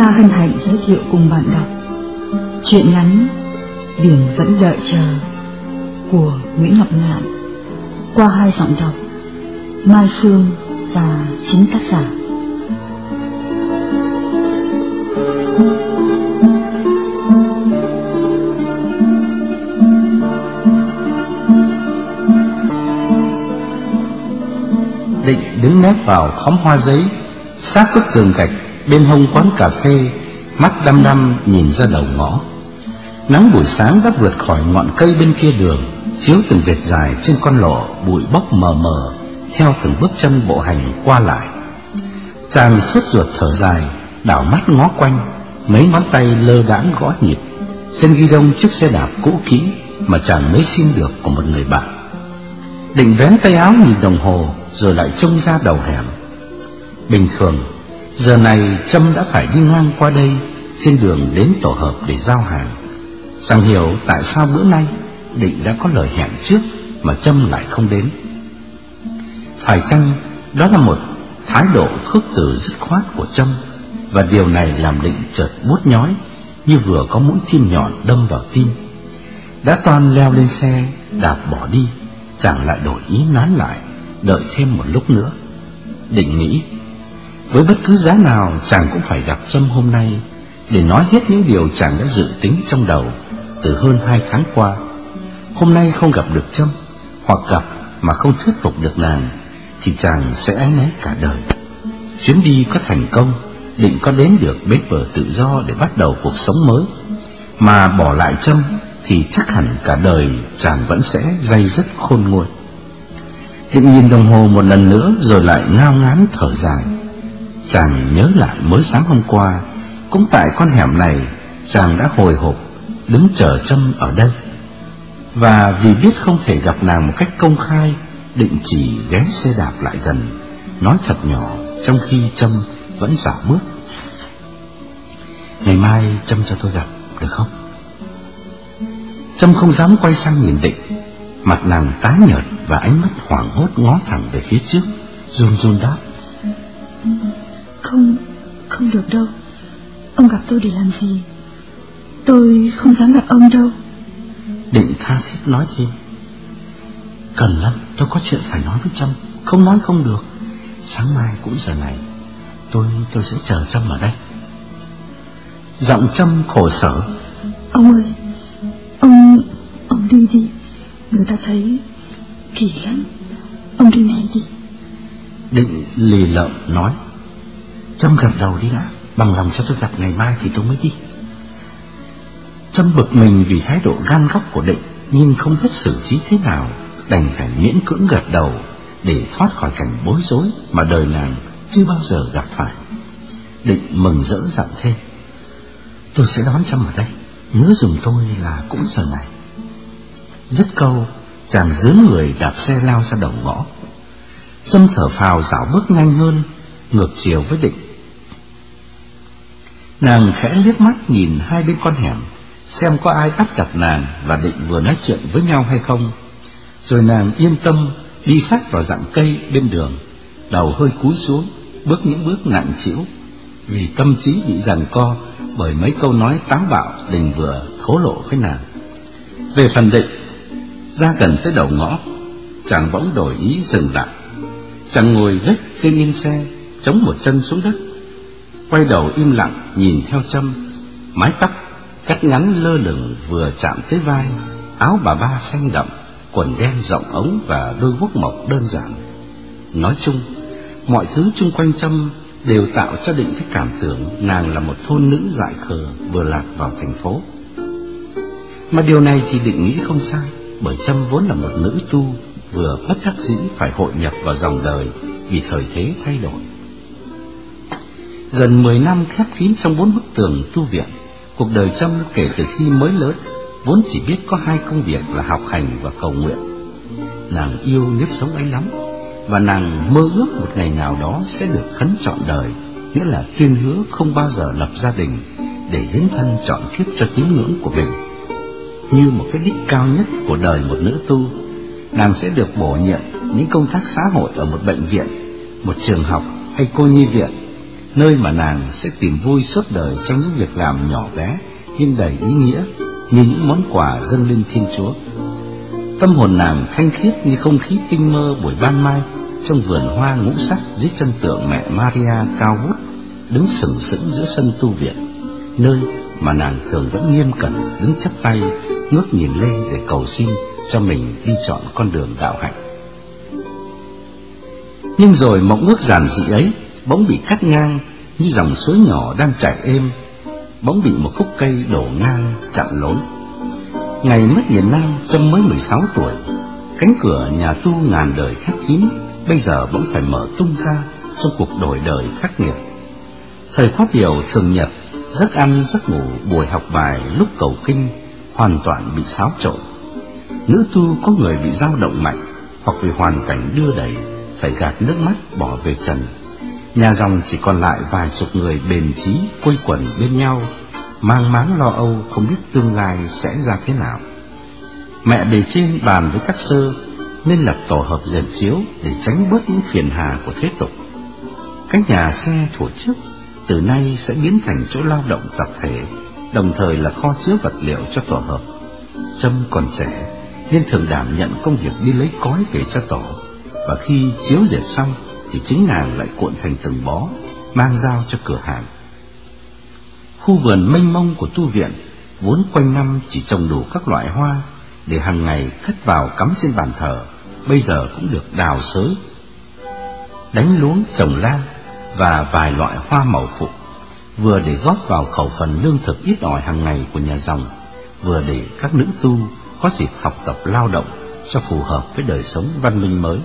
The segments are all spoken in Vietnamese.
Nga hân hạnh giới thiệu cùng bạn đọc Chuyện ngắn Biển vẫn đợi chờ của Nguyễn Ngọc Ngạn qua hai giọng đọc Mai Phương và chính tác giả. Định đứng nép vào khóm hoa giấy, sát bức tường gạch bên hông quán cà phê, mắt đăm đăm nhìn ra đầu ngõ. Nắng buổi sáng đã vượt khỏi ngọn cây bên kia đường, chiếu từng vệt dài trên con lộ bụi bốc mờ mờ theo từng bước chân bộ hành qua lại. Chàng suốt ruột thở dài, đảo mắt ngó quanh, mấy ngón tay lơ đãng gõ nhịp. Trên ghi đông chiếc xe đạp cũ kỹ mà chàng mới xin được của một người bạn. Định vén tay áo nhìn đồng hồ rồi lại trông ra đầu hẻm. Bình thường, giờ này Trâm đã phải đi ngang qua đây trên đường đến tổ hợp để giao hàng. Chẳng hiểu tại sao bữa nay Định đã có lời hẹn trước mà Trâm lại không đến. Phải chăng đó là một thái độ khước từ dứt khoát của Trâm và điều này làm Định chợt bút nhói như vừa có mũi kim nhọn đâm vào tim. Đã toàn leo lên xe, đạp bỏ đi, chàng lại đổi ý nán lại, đợi thêm một lúc nữa. Định nghĩ, với bất cứ giá nào chàng cũng phải gặp Trâm hôm nay để nói hết những điều chàng đã dự tính trong đầu từ hơn hai tháng qua. Hôm nay không gặp được Trâm, hoặc gặp mà không thuyết phục được nàng, thì chàng sẽ ái náy cả đời. Chuyến đi có thành công, định có đến được bến bờ tự do để bắt đầu cuộc sống mới, mà bỏ lại Trâm thì chắc hẳn cả đời chàng vẫn sẽ dây dứt khôn nguôi. Định nhìn đồng hồ một lần nữa rồi lại ngao ngán thở dài. Chàng nhớ lại mới sáng hôm qua, cũng tại con hẻm này, chàng đã hồi hộp đứng chờ Trâm ở đây. Và vì biết không thể gặp nàng một cách công khai, định chỉ ghé xe đạp lại gần, nói thật nhỏ trong khi Trâm vẫn dạo bước. Ngày mai Trâm cho tôi gặp, được không? Trâm không dám quay sang nhìn định, mặt nàng tái nhợt và ánh mắt hoảng hốt ngó thẳng về phía trước, run run đáp. Không, không được đâu. Ông gặp tôi để làm gì? Tôi không dám gặp ông đâu. Định tha thiết nói thêm. Cần lắm, tôi có chuyện phải nói với Trâm, không nói không được. Sáng mai cũng giờ này, tôi tôi sẽ chờ Trâm ở đây. Giọng Trâm khổ sở. Ông ơi, ông ông đi đi, người ta thấy kỳ lắm. Ông đi ngay đi. Định lì lợm nói. Trâm gật đầu đi đã, bằng lòng cho tôi gặp ngày mai thì tôi mới đi. Trâm bực mình vì thái độ gan góc của Định, nhưng không biết xử trí thế nào, đành phải miễn cưỡng gật đầu để thoát khỏi cảnh bối rối mà đời nàng chưa bao giờ gặp phải. Định mừng rỡ dặn thêm. Tôi sẽ đón Trâm ở đây, nhớ dùng tôi là cũng giờ này. Dứt câu, chàng dướng người đạp xe lao ra đầu ngõ. Trâm thở phào dạo bước nhanh hơn, ngược chiều với Định. Nàng khẽ liếc mắt nhìn hai bên con hẻm, xem có ai bắt gặp nàng và định vừa nói chuyện với nhau hay không. Rồi nàng yên tâm đi sát vào dạng cây bên đường, đầu hơi cúi xuống, bước những bước nặng chịu, vì tâm trí bị giằng co bởi mấy câu nói táo bạo định vừa thố lộ với nàng. Về phần định, ra gần tới đầu ngõ, chàng bỗng đổi ý dừng lại. Chàng ngồi lết trên yên xe, chống một chân xuống đất, quay đầu im lặng nhìn theo châm, mái tóc cắt ngắn lơ lửng vừa chạm tới vai, áo bà ba xanh đậm, quần đen rộng ống và đôi guốc mộc đơn giản. Nói chung, mọi thứ chung quanh Trâm đều tạo cho định cái cảm tưởng nàng là một thôn nữ dại khờ vừa lạc vào thành phố. Mà điều này thì định nghĩ không sai, bởi Trâm vốn là một nữ tu vừa bất đắc dĩ phải hội nhập vào dòng đời vì thời thế thay đổi. Gần mười năm khép kín trong bốn bức tường tu viện, Cuộc đời Trâm kể từ khi mới lớn Vốn chỉ biết có hai công việc là học hành và cầu nguyện. Nàng yêu nếp sống ấy lắm Và nàng mơ ước một ngày nào đó sẽ được khấn trọn đời Nghĩa là tuyên hứa không bao giờ lập gia đình Để hiến thân chọn kiếp cho tín ngưỡng của mình. Như một cái đích cao nhất của đời một nữ tu Nàng sẽ được bổ nhiệm những công tác xã hội ở một bệnh viện Một trường học hay cô nhi viện nơi mà nàng sẽ tìm vui suốt đời trong những việc làm nhỏ bé nhưng đầy ý nghĩa như những món quà dâng lên Thiên Chúa. Tâm hồn nàng thanh khiết như không khí tinh mơ buổi ban mai trong vườn hoa ngũ sắc dưới chân tượng mẹ Maria cao vút đứng sừng sững giữa sân tu viện, nơi mà nàng thường vẫn nghiêm cẩn đứng chắp tay ngước nhìn lên để cầu xin cho mình đi chọn con đường đạo hạnh. Nhưng rồi mộng ước giản dị ấy bóng bị cắt ngang như dòng suối nhỏ đang chảy êm, bóng bị một khúc cây đổ ngang chặn lối. Ngày mất miền Nam Trâm mới 16 tuổi, cánh cửa nhà tu ngàn đời khép kín, bây giờ vẫn phải mở tung ra trong cuộc đổi đời khắc nghiệt. Thời khóa biểu thường nhật, giấc ăn giấc ngủ buổi học bài lúc cầu kinh hoàn toàn bị xáo trộn. Nữ tu có người bị dao động mạnh hoặc vì hoàn cảnh đưa đẩy phải gạt nước mắt bỏ về trần. Nhà dòng chỉ còn lại vài chục người bền chí quây quần bên nhau, mang máng lo âu không biết tương lai sẽ ra thế nào. Mẹ bề trên bàn với các sơ nên lập tổ hợp dệt chiếu để tránh bớt những phiền hà của thế tục. Các nhà xe thủ trước từ nay sẽ biến thành chỗ lao động tập thể, đồng thời là kho chứa vật liệu cho tổ hợp. Trâm còn trẻ nên thường đảm nhận công việc đi lấy cói về cho tổ, và khi chiếu dệt xong thì chính nàng lại cuộn thành từng bó, mang giao cho cửa hàng. Khu vườn mênh mông của tu viện vốn quanh năm chỉ trồng đủ các loại hoa để hàng ngày cất vào cắm trên bàn thờ, bây giờ cũng được đào sới, đánh luống trồng lan và vài loại hoa màu phụ, vừa để góp vào khẩu phần lương thực ít ỏi hàng ngày của nhà dòng, vừa để các nữ tu có dịp học tập lao động cho phù hợp với đời sống văn minh mới.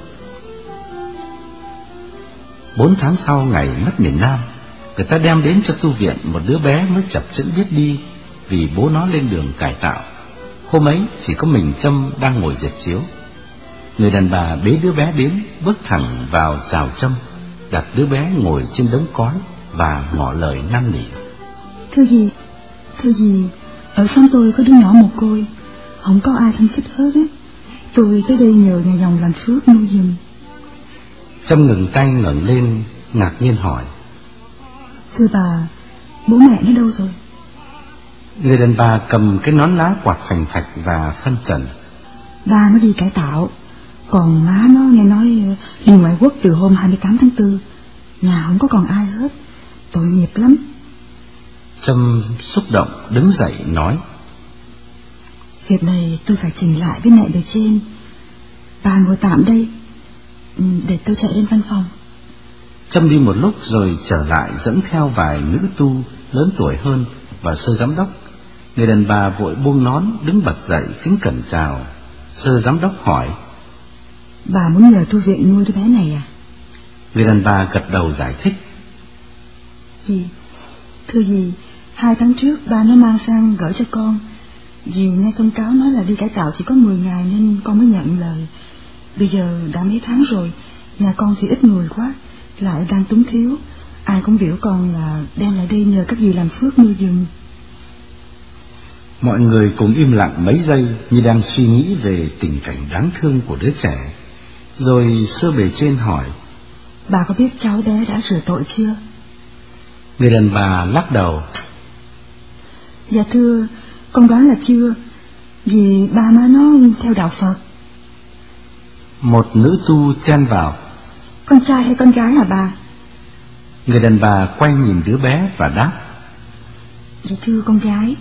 Bốn tháng sau ngày mất miền Nam, người ta đem đến cho tu viện một đứa bé mới chập chững biết đi vì bố nó lên đường cải tạo. Hôm ấy chỉ có mình Trâm đang ngồi dệt chiếu. Người đàn bà bế đứa bé đến, bước thẳng vào chào Trâm, đặt đứa bé ngồi trên đống cói và ngỏ lời năn nỉ. Thưa gì, thưa gì, ở xóm tôi có đứa nhỏ một côi, không có ai thân thích hết á. Tôi tới đây nhờ nhà dòng làm phước nuôi giùm. Trâm ngừng tay ngẩng lên, ngạc nhiên hỏi. Thưa bà, bố mẹ nó đâu rồi? Người đàn bà cầm cái nón lá quạt phành phạch và phân trần. Ba nó đi cải tạo, còn má nó nghe nói ờ, đi ngoại quốc từ hôm 28 tháng 4. Nhà không có còn ai hết, tội nghiệp lắm. Trâm xúc động đứng dậy nói. Việc này tôi phải trình lại với mẹ bề trên. Bà ngồi tạm đây, để tôi chạy lên văn phòng. Trâm đi một lúc rồi trở lại dẫn theo vài nữ tu lớn tuổi hơn và sơ giám đốc. Người đàn bà vội buông nón đứng bật dậy kính cẩn chào. Sơ giám đốc hỏi. Bà muốn nhờ tu viện nuôi đứa bé này à? Người đàn bà gật đầu giải thích. Gì? Thưa gì, hai tháng trước ba nó mang sang gửi cho con. Dì nghe con cáo nói là đi cải tạo chỉ có 10 ngày nên con mới nhận lời. Bây giờ đã mấy tháng rồi, nhà con thì ít người quá, lại đang túng thiếu. Ai cũng biểu con là đem lại đây nhờ các dì làm phước nuôi giùm. Mọi người cùng im lặng mấy giây như đang suy nghĩ về tình cảnh đáng thương của đứa trẻ. Rồi sơ bề trên hỏi. Bà có biết cháu bé đã rửa tội chưa? Người đàn bà lắc đầu. Dạ thưa, con đoán là chưa, vì ba má nó theo đạo Phật. Một nữ tu chen vào. Con trai hay con gái hả bà? Người đàn bà quay nhìn đứa bé và đáp. Dạ thưa con gái,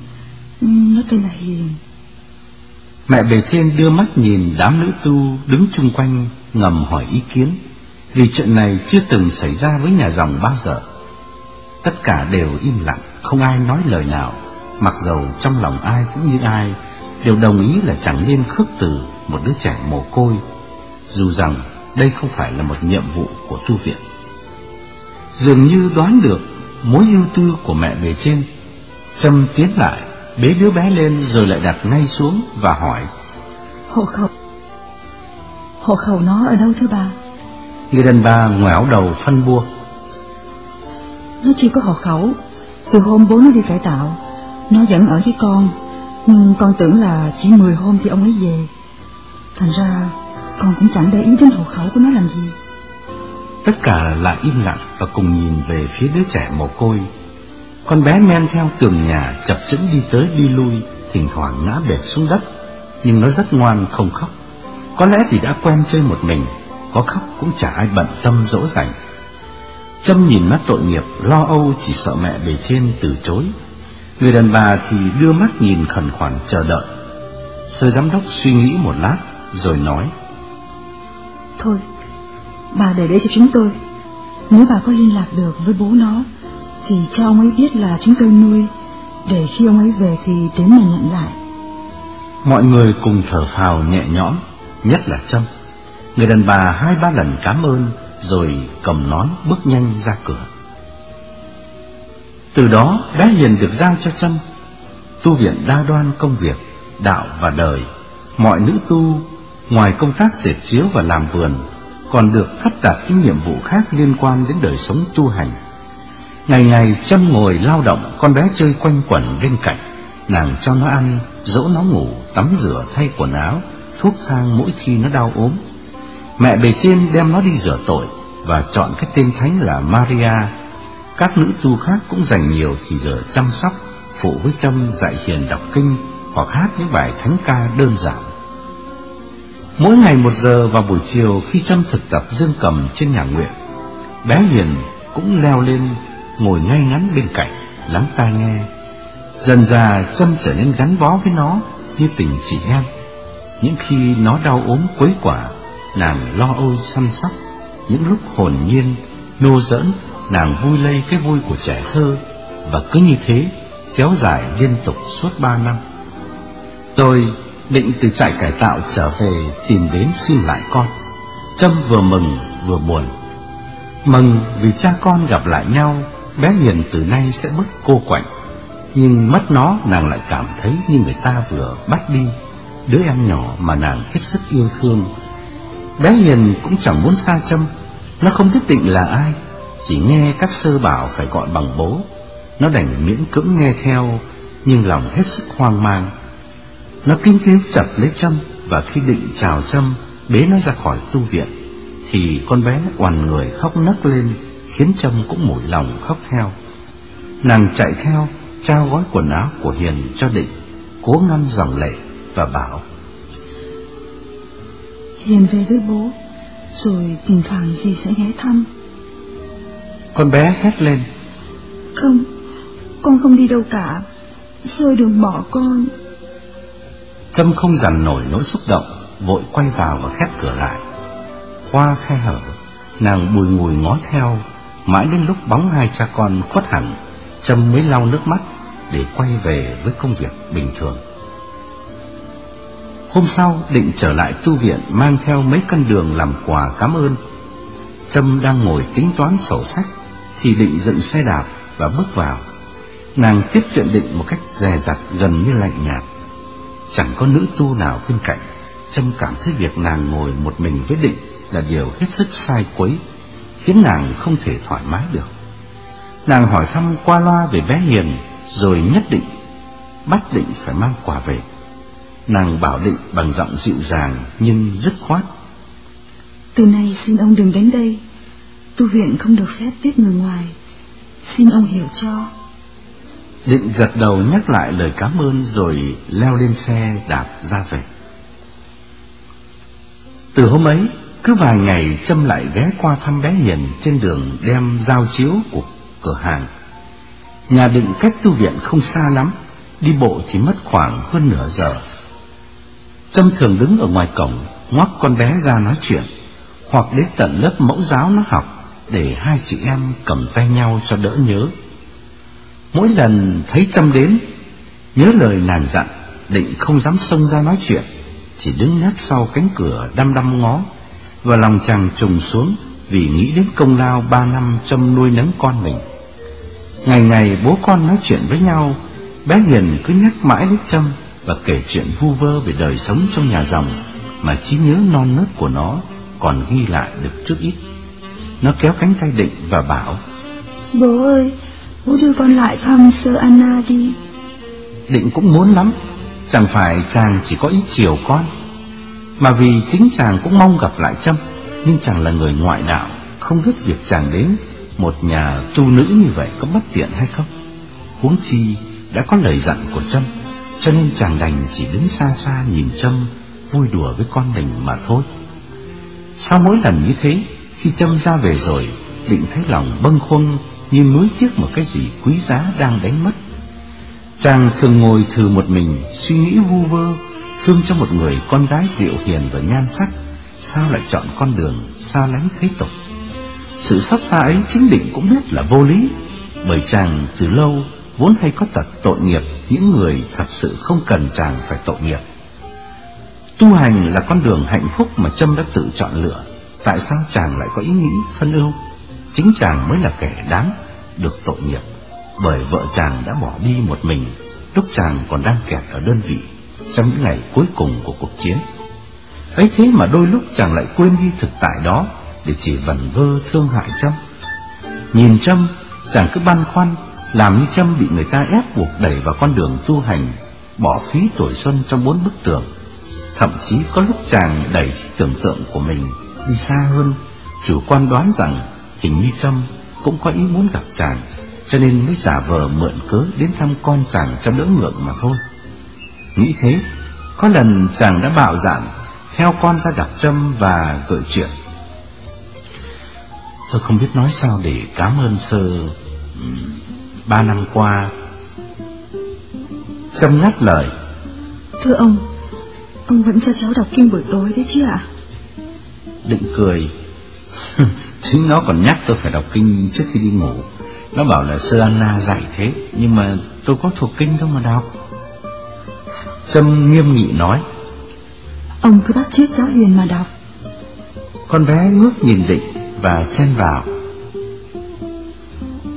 nó tên là Hiền. Mẹ bề trên đưa mắt nhìn đám nữ tu đứng chung quanh ngầm hỏi ý kiến, vì chuyện này chưa từng xảy ra với nhà dòng bao giờ. Tất cả đều im lặng, không ai nói lời nào, mặc dầu trong lòng ai cũng như ai đều đồng ý là chẳng nên khước từ một đứa trẻ mồ côi, dù rằng đây không phải là một nhiệm vụ của tu viện. Dường như đoán được mối ưu tư của mẹ bề trên, Trâm tiến lại, bế đứa bé lên rồi lại đặt ngay xuống và hỏi. Hộ khẩu, hộ khẩu nó ở đâu thưa bà? Người đàn bà ngoẻo đầu phân bua. Nó chỉ có hộ khẩu, từ hôm bố nó đi cải tạo, nó vẫn ở với con, nhưng con tưởng là chỉ 10 hôm thì ông ấy về. Thành ra con cũng chẳng để ý đến hộ khẩu của nó làm gì. Tất cả lại im lặng và cùng nhìn về phía đứa trẻ mồ côi. Con bé men theo tường nhà chập chững đi tới đi lui, thỉnh thoảng ngã bệt xuống đất, nhưng nó rất ngoan không khóc. Có lẽ vì đã quen chơi một mình, có khóc cũng chả ai bận tâm dỗ dành. Trâm nhìn mắt tội nghiệp, lo âu chỉ sợ mẹ bề trên từ chối. Người đàn bà thì đưa mắt nhìn khẩn khoản chờ đợi. Sơ giám đốc suy nghĩ một lát, rồi nói. Thôi, bà để đấy cho chúng tôi. Nếu bà có liên lạc được với bố nó, thì cho ông ấy biết là chúng tôi nuôi, để khi ông ấy về thì đến mà nhận lại. Mọi người cùng thở phào nhẹ nhõm, nhất là Trâm. Người đàn bà hai ba lần cảm ơn, rồi cầm nón bước nhanh ra cửa. Từ đó bé Hiền được giao cho Trâm tu viện đa đoan công việc, đạo và đời. Mọi nữ tu ngoài công tác dệt chiếu và làm vườn còn được cắt đặt những nhiệm vụ khác liên quan đến đời sống tu hành. Ngày ngày chăm ngồi lao động, con bé chơi quanh quẩn bên cạnh, nàng cho nó ăn, dỗ nó ngủ, tắm rửa, thay quần áo, thuốc thang mỗi khi nó đau ốm. Mẹ bề trên đem nó đi rửa tội và chọn cái tên thánh là Maria. Các nữ tu khác cũng dành nhiều thì giờ chăm sóc, phụ với Trâm dạy hiền đọc kinh hoặc hát những bài thánh ca đơn giản. Mỗi ngày một giờ vào buổi chiều khi chăm thực tập dương cầm trên nhà nguyện, bé Hiền cũng leo lên ngồi ngay ngắn bên cạnh, lắng tai nghe. Dần dà chăm trở nên gắn bó với nó như tình chị em. Những khi nó đau ốm quấy quả, nàng lo âu săn sóc. Những lúc hồn nhiên, nô dẫn, nàng vui lây cái vui của trẻ thơ. Và cứ như thế, kéo dài liên tục suốt ba năm. Tôi định từ trại cải tạo trở về tìm đến xin lại con. Trâm vừa mừng vừa buồn. Mừng vì cha con gặp lại nhau, bé Hiền từ nay sẽ bớt cô quạnh. Nhưng mất nó nàng lại cảm thấy như người ta vừa bắt đi đứa em nhỏ mà nàng hết sức yêu thương. Bé Hiền cũng chẳng muốn xa Trâm, nó không biết định là ai, chỉ nghe các sơ bảo phải gọi bằng bố. Nó đành miễn cưỡng nghe theo, nhưng lòng hết sức hoang mang. Nó kinh cứu chặt lấy Trâm và khi định chào Trâm, bế nó ra khỏi tu viện, thì con bé oằn người khóc nấc lên, khiến Trâm cũng mủi lòng khóc theo. Nàng chạy theo, trao gói quần áo của Hiền cho Định, cố ngăn dòng lệ và bảo Hiền về với bố, rồi thỉnh thoảng dì sẽ ghé thăm. Con bé hét lên. Không, con không đi đâu cả, Sơi đừng bỏ con. Trâm không dằn nổi nỗi xúc động, vội quay vào và khép cửa lại. Qua khe hở, nàng bùi ngùi ngó theo, mãi đến lúc bóng hai cha con khuất hẳn, Trâm mới lau nước mắt để quay về với công việc bình thường. Hôm sau định trở lại tu viện mang theo mấy cân đường làm quà cảm ơn. Trâm đang ngồi tính toán sổ sách thì định dựng xe đạp và bước vào. Nàng tiếp chuyện định một cách dè dặt gần như lạnh nhạt. Chẳng có nữ tu nào bên cạnh, Trâm cảm thấy việc nàng ngồi một mình với định là điều hết sức sai quấy, khiến nàng không thể thoải mái được. Nàng hỏi thăm qua loa về bé Hiền, rồi nhất định bắt định phải mang quà về. Nàng bảo định bằng giọng dịu dàng nhưng dứt khoát. Từ nay xin ông đừng đến đây, tu viện không được phép tiếp người ngoài, xin ông hiểu cho. Định gật đầu nhắc lại lời cảm ơn rồi leo lên xe đạp ra về. Từ hôm ấy, cứ vài ngày Trâm lại ghé qua thăm bé Hiền trên đường đem giao chiếu của cửa hàng. Nhà định cách tu viện không xa lắm, đi bộ chỉ mất khoảng hơn nửa giờ. Trâm thường đứng ở ngoài cổng, ngoắc con bé ra nói chuyện, hoặc đến tận lớp mẫu giáo nó học, để hai chị em cầm tay nhau cho đỡ nhớ. Mỗi lần thấy Trâm đến, nhớ lời nàng dặn, định không dám xông ra nói chuyện, chỉ đứng nép sau cánh cửa đăm đăm ngó, và lòng chàng trùng xuống vì nghĩ đến công lao ba năm Trâm nuôi nấng con mình. Ngày ngày bố con nói chuyện với nhau, bé Hiền cứ nhắc mãi đến Trâm và kể chuyện vu vơ về đời sống trong nhà dòng mà trí nhớ non nớt của nó còn ghi lại được trước ít. Nó kéo cánh tay định và bảo Bố ơi, bố đưa con lại thăm sơ Anna đi. Định cũng muốn lắm, chẳng phải chàng chỉ có ý chiều con, mà vì chính chàng cũng mong gặp lại Trâm, nhưng chàng là người ngoại đạo, không biết việc chàng đến một nhà tu nữ như vậy có bất tiện hay không. Huống chi đã có lời dặn của Trâm, cho nên chàng đành chỉ đứng xa xa nhìn Trâm vui đùa với con mình mà thôi. Sau mỗi lần như thế, khi Trâm ra về rồi, định thấy lòng bâng khuâng như nuối tiếc một cái gì quý giá đang đánh mất. Chàng thường ngồi thử một mình, suy nghĩ vu vơ, thương cho một người con gái dịu hiền và nhan sắc, sao lại chọn con đường xa lánh thế tục. Sự xót xa ấy chính định cũng biết là vô lý, bởi chàng từ lâu vốn hay có tật tội nghiệp những người thật sự không cần chàng phải tội nghiệp. Tu hành là con đường hạnh phúc mà Trâm đã tự chọn lựa, tại sao chàng lại có ý nghĩ phân ưu? Chính chàng mới là kẻ đáng được tội nghiệp, bởi vợ chàng đã bỏ đi một mình lúc chàng còn đang kẹt ở đơn vị trong những ngày cuối cùng của cuộc chiến. ấy thế mà đôi lúc chàng lại quên đi thực tại đó để chỉ vẩn vơ thương hại Trâm. Nhìn Trâm, chàng cứ băn khoăn, làm như Trâm bị người ta ép buộc đẩy vào con đường tu hành, bỏ phí tuổi xuân trong bốn bức tường. Thậm chí có lúc chàng đẩy tưởng tượng của mình đi xa hơn, chủ quan đoán rằng hình như Trâm cũng có ý muốn gặp chàng, cho nên mới giả vờ mượn cớ đến thăm con chàng cho đỡ ngượng mà thôi. Nghĩ thế, có lần chàng đã bạo dạn theo con ra gặp Trâm và gợi chuyện. Tôi không biết nói sao để cảm ơn sơ ba năm qua. Trâm ngắt lời. Thưa ông, ông vẫn cho cháu đọc kinh buổi tối đấy chứ ạ? Định cười. Chính nó còn nhắc tôi phải đọc kinh trước khi đi ngủ. Nó bảo là sơ Anna dạy thế, nhưng mà tôi có thuộc kinh đâu mà đọc. Trâm nghiêm nghị nói Ông cứ bắt chước cháu Hiền mà đọc Con bé ngước nhìn định và chen vào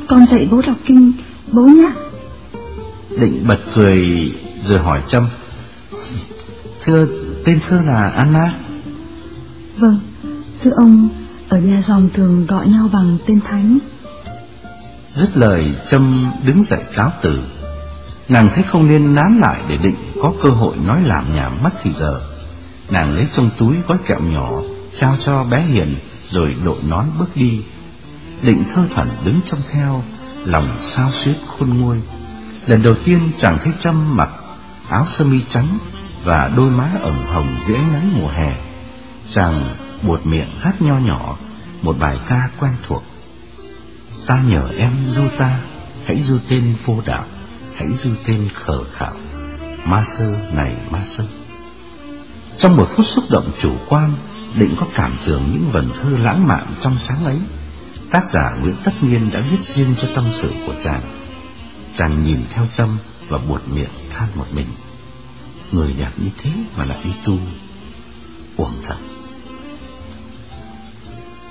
Con dạy bố đọc kinh Bố nhé Định bật cười rồi hỏi Trâm Thưa tên Sơ là Anna Vâng Thưa ông ở nhà dòng thường gọi nhau bằng tên Thánh Dứt lời Trâm đứng dậy cáo từ Nàng thấy không nên nán lại để định có cơ hội nói làm nhảm mất thì giờ. Nàng lấy trong túi gói kẹo nhỏ, trao cho bé Hiền, rồi đội nón bước đi. Định thơ thẩn đứng trong theo, lòng sao xuyết khôn nguôi. Lần đầu tiên chàng thấy Trâm mặc áo sơ mi trắng và đôi má ửng hồng dễ ngắn nắng mùa hè. Chàng buột miệng hát nho nhỏ một bài ca quen thuộc. Ta nhờ em du ta, hãy du tên vô đạo hãy du tên khờ khạo. Ma sơ này ma sơ. Trong một phút xúc động chủ quan định có cảm tưởng những vần thơ lãng mạn trong sáng ấy tác giả nguyễn tất nhiên đã viết riêng cho tâm sự của chàng. Chàng nhìn theo tâm và buột miệng than một mình. Người đẹp như thế mà lại đi tu uổng thật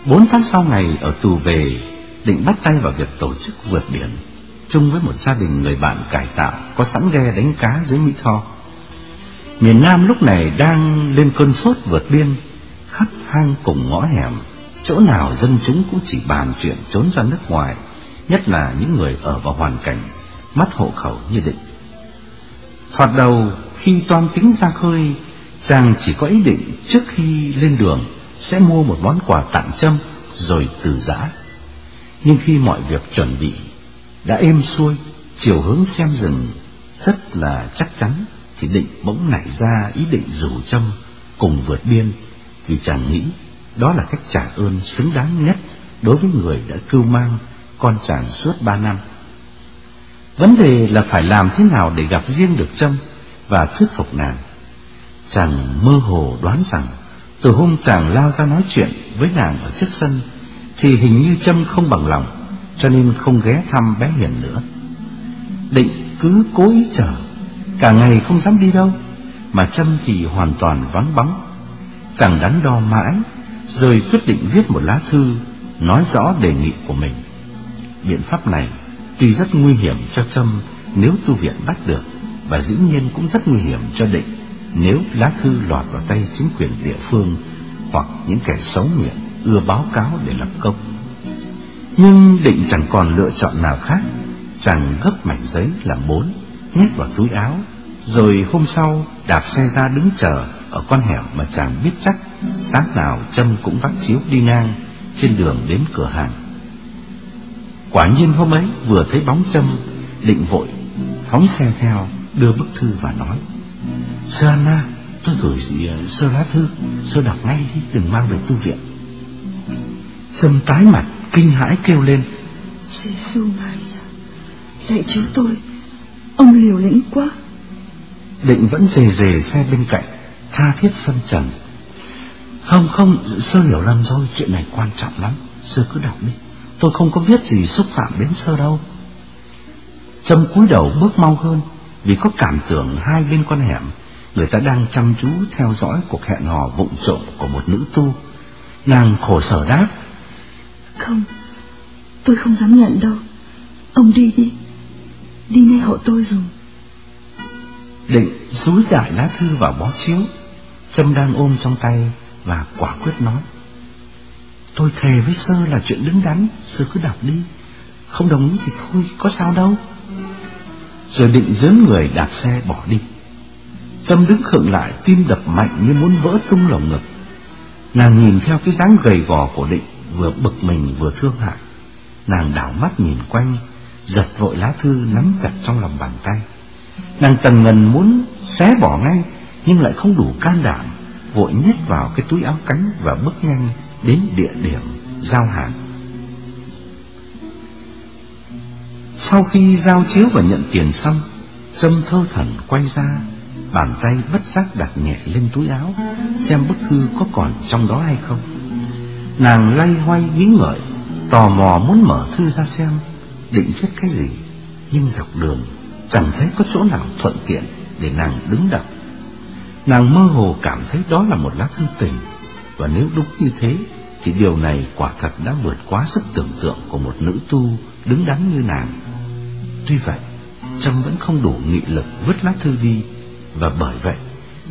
bốn tháng sau ngày ở tù về định bắt tay vào việc tổ chức vượt biển chung với một gia đình người bạn cải tạo có sẵn ghe đánh cá dưới Mỹ Tho. Miền Nam lúc này đang lên cơn sốt vượt biên, khắp hang cùng ngõ hẻm, chỗ nào dân chúng cũng chỉ bàn chuyện trốn ra nước ngoài, nhất là những người ở vào hoàn cảnh mắt hộ khẩu như định. Thoạt đầu khi toan tính ra khơi, chàng chỉ có ý định trước khi lên đường sẽ mua một món quà tặng Trâm rồi từ giã. Nhưng khi mọi việc chuẩn bị đã êm xuôi, chiều hướng xem rừng rất là chắc chắn, thì định bỗng nảy ra ý định rủ Trâm cùng vượt biên, vì chàng nghĩ đó là cách trả ơn xứng đáng nhất đối với người đã cưu mang con chàng suốt ba năm. Vấn đề là phải làm thế nào để gặp riêng được Trâm và thuyết phục nàng. Chàng mơ hồ đoán rằng từ hôm chàng lao ra nói chuyện với nàng ở trước sân thì hình như Trâm không bằng lòng cho nên không ghé thăm bé Hiền nữa. Định cứ cố ý chờ, cả ngày không dám đi đâu, mà Trâm thì hoàn toàn vắng bóng. chàng đắn đo mãi, rồi quyết định viết một lá thư nói rõ đề nghị của mình. Biện pháp này tuy rất nguy hiểm cho Trâm nếu tu viện bắt được, và dĩ nhiên cũng rất nguy hiểm cho Định nếu lá thư lọt vào tay chính quyền địa phương hoặc những kẻ xấu miệng ưa báo cáo để lập công. Nhưng định chẳng còn lựa chọn nào khác Chàng gấp mảnh giấy làm bốn Nhét vào túi áo Rồi hôm sau đạp xe ra đứng chờ Ở con hẻm mà chàng biết chắc Sáng nào Trâm cũng vắt chiếu đi ngang trên đường đến cửa hàng. Quả nhiên hôm ấy vừa thấy bóng Trâm, định vội phóng xe theo, đưa bức thư và nói: "Sơ Anna, tôi gửi sơ lá thư, sơ đọc ngay đi, đừng mang về tu viện." Trâm tái mặt, kinh hãi kêu lên: "Giêsu Maria, lạy Chúa tôi, ông liều lĩnh quá." Định vẫn dề dề xe bên cạnh, tha thiết phân trần. Không không, sơ hiểu lầm rồi, chuyện này quan trọng lắm, sơ cứ đọc đi. Tôi không có viết gì xúc phạm đến sơ đâu. Trâm cúi đầu bước mau hơn, vì có cảm tưởng hai bên con hẻm, người ta đang chăm chú theo dõi cuộc hẹn hò vụng trộm của một nữ tu. Nàng khổ sở đáp. Không, tôi không dám nhận đâu. Ông đi đi, đi ngay hộ tôi dùng. Định dúi đại lá thư vào bó chiếu, Trâm đang ôm trong tay và quả quyết nói. Tôi thề với sơ là chuyện đứng đắn, sơ cứ đọc đi. Không đồng ý thì thôi, có sao đâu. Rồi định dướn người đạp xe bỏ đi. Trâm đứng khựng lại, tim đập mạnh như muốn vỡ tung lồng ngực. Nàng nhìn theo cái dáng gầy gò của định, vừa bực mình vừa thương hại. Nàng đảo mắt nhìn quanh, giật vội lá thư nắm chặt trong lòng bàn tay. Nàng tần ngần muốn xé bỏ ngay, nhưng lại không đủ can đảm, vội nhét vào cái túi áo cánh và bước nhanh đến địa điểm giao hàng. Sau khi giao chiếu và nhận tiền xong, Trâm thơ thần quay ra, bàn tay bất giác đặt nhẹ lên túi áo, xem bức thư có còn trong đó hay không. Nàng lay hoay nghĩ ngợi, tò mò muốn mở thư ra xem, định viết cái gì, nhưng dọc đường chẳng thấy có chỗ nào thuận tiện để nàng đứng đọc. Nàng mơ hồ cảm thấy đó là một lá thư tình, và nếu đúng như thế thì điều này quả thật đã vượt quá sức tưởng tượng của một nữ tu đứng đắn như nàng. Tuy vậy, Trâm vẫn không đủ nghị lực vứt lá thư đi, và bởi vậy,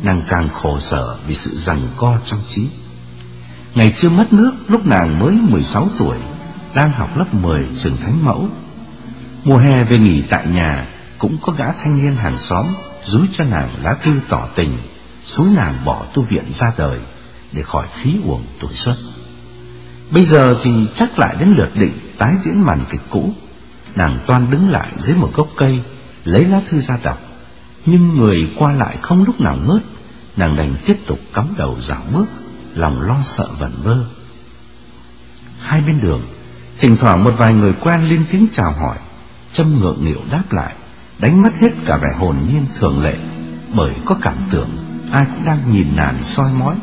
nàng càng khổ sở vì sự rằng co trong trí. Ngày chưa mất nước, lúc nàng mới 16 tuổi, đang học lớp 10 trường Thánh Mẫu. Mùa hè về nghỉ tại nhà, cũng có gã thanh niên hàng xóm rúi cho nàng lá thư tỏ tình, xúi nàng bỏ tu viện ra đời để khỏi phí uổng tuổi xuân. Bây giờ thì chắc lại đến lượt định tái diễn màn kịch cũ. Nàng toan đứng lại dưới một gốc cây, lấy lá thư ra đọc. Nhưng người qua lại không lúc nào ngớt, nàng đành tiếp tục cắm đầu dạo bước, lòng lo sợ vẩn vơ. Hai bên đường, thỉnh thoảng một vài người quen lên tiếng chào hỏi, châm ngượng nghịu đáp lại, đánh mất hết cả vẻ hồn nhiên thường lệ, bởi có cảm tưởng ai cũng đang nhìn nàng soi mói,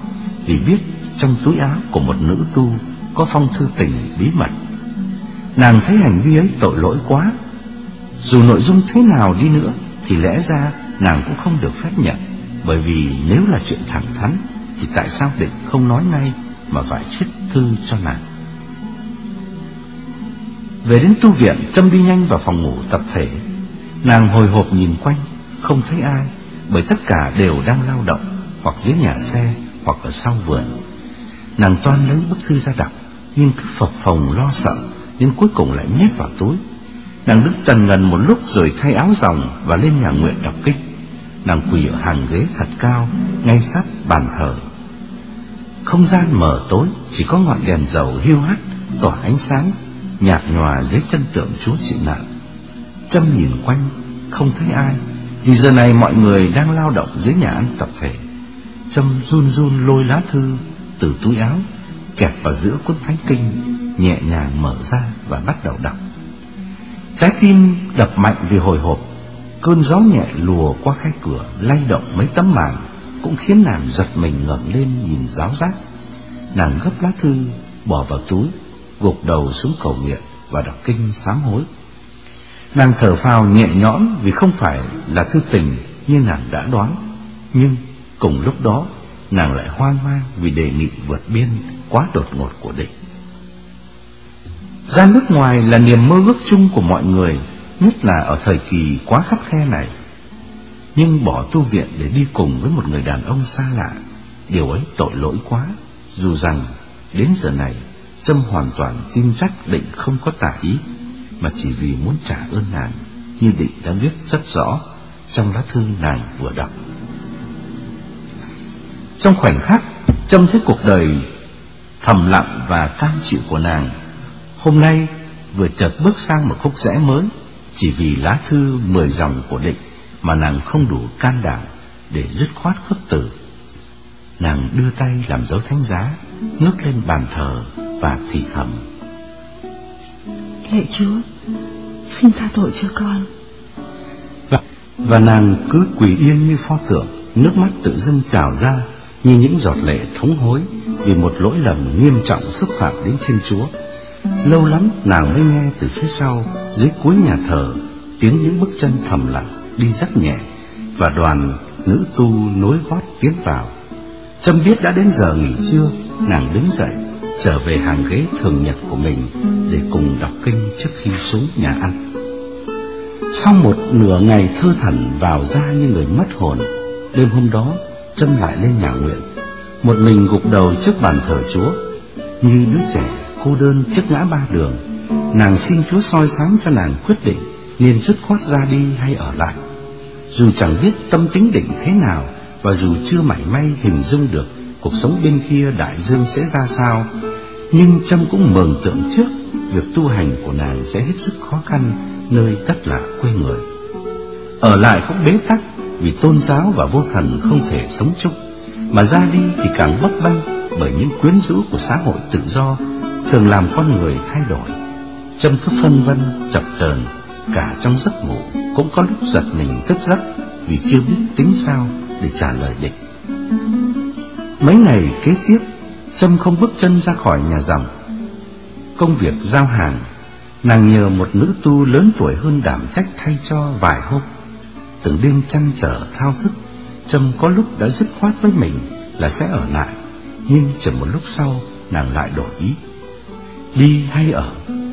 vì biết trong túi áo của một nữ tu có phong thư tình bí mật. Nàng thấy hành vi ấy tội lỗi quá. Dù nội dung thế nào đi nữa thì lẽ ra nàng cũng không được phép nhận, bởi vì nếu là chuyện thẳng thắn thì tại sao định không nói ngay mà phải viết thư cho nàng. Về đến tu viện, Trâm đi nhanh vào phòng ngủ tập thể. Nàng hồi hộp nhìn quanh, không thấy ai, bởi tất cả đều đang lao động, hoặc dưới nhà xe, hoặc ở sau vườn. Nàng toan lấy bức thư ra đọc, nhưng cứ phập phồng lo sợ nhưng cuối cùng lại nhét vào túi. Nàng đứng trần ngần một lúc rồi thay áo dòng và lên nhà nguyện đọc kinh. Nàng quỳ ở hàng ghế thật cao, ngay sát bàn thờ. Không gian mờ tối, chỉ có ngọn đèn dầu hiu hắt tỏa ánh sáng nhạt nhòa dưới chân tượng Chúa chị nạn. Trâm nhìn quanh, không thấy ai, vì giờ này mọi người đang lao động dưới nhà ăn tập thể. Trâm run run lôi lá thư từ túi áo kẹp vào giữa cuốn thánh kinh, nhẹ nhàng mở ra và bắt đầu đọc. Trái tim đập mạnh vì hồi hộp, cơn gió nhẹ lùa qua khe cửa, lay động mấy tấm màn, cũng khiến nàng giật mình ngẩng lên nhìn giáo giác. Nàng gấp lá thư, bỏ vào túi, gục đầu xuống cầu nguyện và đọc kinh sám hối. Nàng thở phào nhẹ nhõm vì không phải là thư tình như nàng đã đoán, nhưng cùng lúc đó nàng lại hoang mang vì đề nghị vượt biên quá đột ngột của địch. Ra nước ngoài là niềm mơ ước chung của mọi người, nhất là ở thời kỳ quá khắt khe này. Nhưng bỏ tu viện để đi cùng với một người đàn ông xa lạ, điều ấy tội lỗi quá, dù rằng đến giờ này Trâm hoàn toàn tin chắc định không có tả ý, mà chỉ vì muốn trả ơn nàng, như định đã viết rất rõ trong lá thư nàng vừa đọc. Trong khoảnh khắc, Trâm thấy cuộc đời thầm lặng và cam chịu của nàng hôm nay vừa chợt bước sang một khúc rẽ mới chỉ vì lá thư mười dòng của định mà nàng không đủ can đảm để dứt khoát khước từ. Nàng đưa tay làm dấu thánh giá ngước lên bàn thờ và thì thầm. Lạy chúa xin tha tội cho con. Và, và nàng cứ quỳ yên như pho tượng nước mắt tự dưng trào ra như những giọt lệ thống hối vì một lỗi lầm nghiêm trọng xúc phạm đến thiên chúa. Lâu lắm nàng mới nghe từ phía sau, dưới cuối nhà thờ, tiếng những bước chân thầm lặng đi rất nhẹ và đoàn nữ tu nối gót tiến vào. Trâm biết đã đến giờ nghỉ trưa, nàng đứng dậy, trở về hàng ghế thường nhật của mình để cùng đọc kinh trước khi xuống nhà ăn. Sau một nửa ngày thơ thẩn vào ra như người mất hồn, đêm hôm đó chân lại lên nhà nguyện. Một mình gục đầu trước bàn thờ chúa, như đứa trẻ cô đơn trước ngã ba đường, nàng xin chúa soi sáng cho nàng quyết định nên dứt khoát ra đi hay ở lại. Dù chẳng biết tâm tính định thế nào và dù chưa mảy may hình dung được cuộc sống bên kia đại dương sẽ ra sao, nhưng trâm cũng mường tượng trước, việc tu hành của nàng sẽ hết sức khó khăn, nơi đất lạ quê người. Ở lại cũng bế tắc vì tôn giáo và vô thần không thể sống chung, mà ra đi thì càng bấp bênh bởi những quyến rũ của xã hội tự do, thường làm con người thay đổi. Trâm cứ phân vân, chập chờn, cả trong giấc ngủ cũng có lúc giật mình thức giấc vì chưa biết tính sao để trả lời địch. Mấy ngày kế tiếp, trâm không bước chân ra khỏi nhà dòng công việc giao hàng, nàng nhờ một nữ tu lớn tuổi hơn đảm trách thay cho vài hôm từng đêm chăn trở thao thức, trâm có lúc đã dứt khoát với mình là sẽ ở lại, nhưng chỉ một lúc sau, nàng lại đổi ý. Đi hay ở,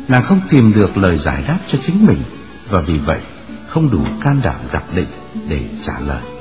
nàng không tìm được lời giải đáp cho chính mình, và vì vậy không đủ can đảm gặp định để trả lời.